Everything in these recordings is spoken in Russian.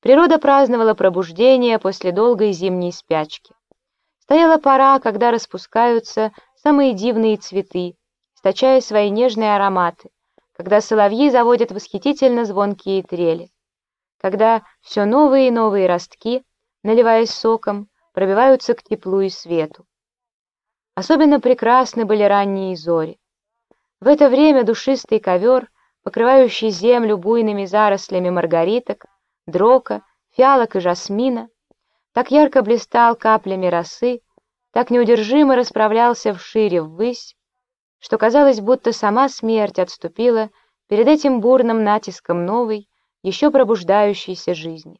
Природа праздновала пробуждение после долгой зимней спячки. Стояла пора, когда распускаются самые дивные цветы, источая свои нежные ароматы, когда соловьи заводят восхитительно звонкие трели, когда все новые и новые ростки, наливаясь соком, пробиваются к теплу и свету. Особенно прекрасны были ранние зори. В это время душистый ковер, покрывающий землю буйными зарослями маргариток, дрока, фиалок и жасмина, так ярко блистал каплями росы, так неудержимо расправлялся вшире ввысь, что казалось, будто сама смерть отступила перед этим бурным натиском новой, еще пробуждающейся жизни.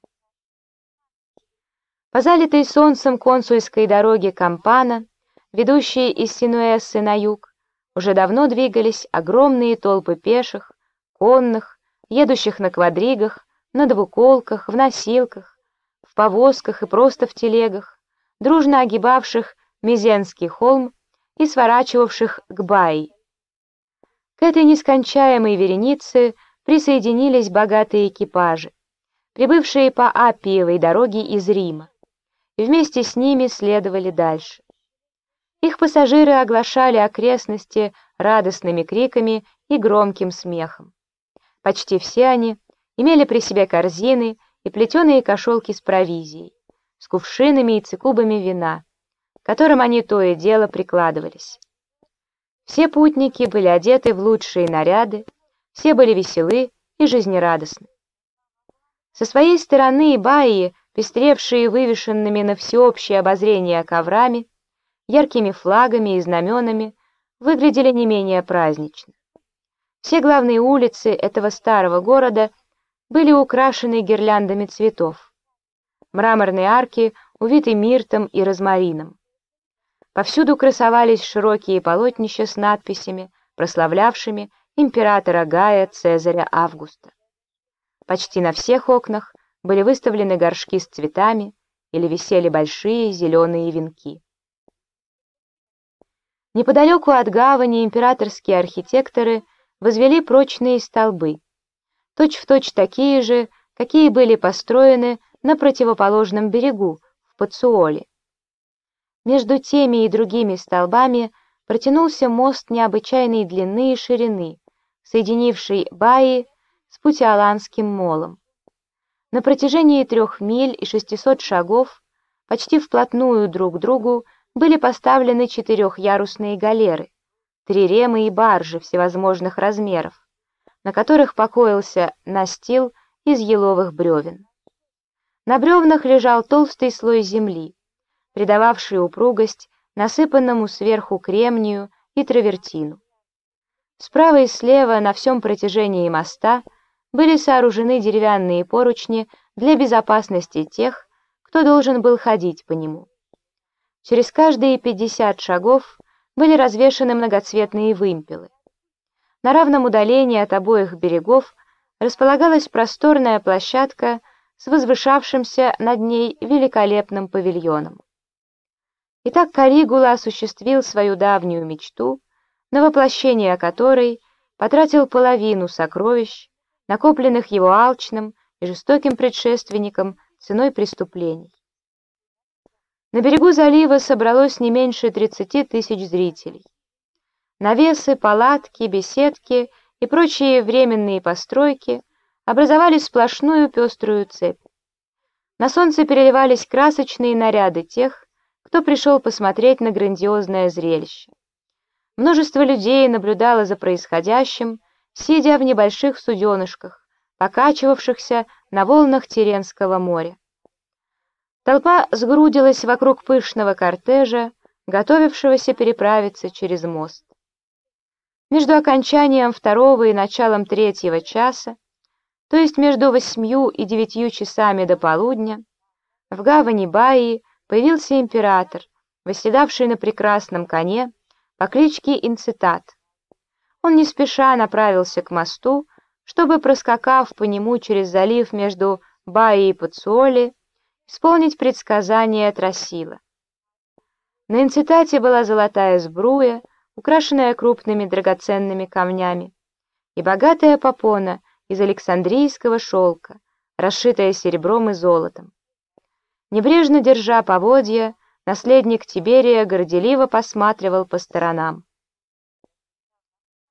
По залитой солнцем консульской дороге Кампана, ведущей из Синуэссы на юг, уже давно двигались огромные толпы пеших, конных, едущих на квадригах, на двуколках, в носилках, в повозках и просто в телегах, дружно огибавших Мизенский холм и сворачивавших к Баи. К этой нескончаемой веренице присоединились богатые экипажи, прибывшие по Аппиевой дороге из Рима, и вместе с ними следовали дальше. Их пассажиры оглашали окрестности радостными криками и громким смехом. Почти все они имели при себе корзины и плетеные кошелки с провизией, с кувшинами и цикубами вина, к которым они то и дело прикладывались. Все путники были одеты в лучшие наряды, все были веселы и жизнерадостны. Со своей стороны баи, пестревшие вывешенными на всеобщее обозрение коврами, яркими флагами и знаменами, выглядели не менее празднично. Все главные улицы этого старого города были украшены гирляндами цветов. Мраморные арки увиты миртом и розмарином. Повсюду красовались широкие полотнища с надписями, прославлявшими императора Гая Цезаря Августа. Почти на всех окнах были выставлены горшки с цветами или висели большие зеленые венки. Неподалеку от гавани императорские архитекторы возвели прочные столбы, точь-в-точь такие же, какие были построены на противоположном берегу, в Пацуоле. Между теми и другими столбами протянулся мост необычайной длины и ширины, соединивший Баи с Путиоланским молом. На протяжении трех миль и шестисот шагов, почти вплотную друг к другу, были поставлены четырехярусные галеры, триремы и баржи всевозможных размеров, на которых покоился настил из еловых бревен. На бревнах лежал толстый слой земли, придававший упругость насыпанному сверху кремнию и травертину. Справа и слева на всем протяжении моста были сооружены деревянные поручни для безопасности тех, кто должен был ходить по нему. Через каждые 50 шагов были развешаны многоцветные вымпелы. На равном удалении от обоих берегов располагалась просторная площадка с возвышавшимся над ней великолепным павильоном. Итак, Каригула осуществил свою давнюю мечту, на воплощение которой потратил половину сокровищ, накопленных его алчным и жестоким предшественником ценой преступлений. На берегу залива собралось не меньше 30 тысяч зрителей. Навесы, палатки, беседки и прочие временные постройки образовали сплошную пеструю цепь. На солнце переливались красочные наряды тех, кто пришел посмотреть на грандиозное зрелище. Множество людей наблюдало за происходящим, сидя в небольших суденышках, покачивавшихся на волнах Теренского моря. Толпа сгрудилась вокруг пышного кортежа, готовившегося переправиться через мост. Между окончанием второго и началом третьего часа, то есть между восьмью и девятью часами до полудня, в гавани Баи появился император, восседавший на прекрасном коне по кличке Инцитат. Он не спеша направился к мосту, чтобы, проскакав по нему через залив между Баи и Пацуоли, исполнить предсказание Трасила. На инцитате была золотая сбруя, украшенная крупными драгоценными камнями, и богатая попона из Александрийского шелка, расшитая серебром и золотом. Небрежно держа поводья, наследник Тиберия горделиво посматривал по сторонам.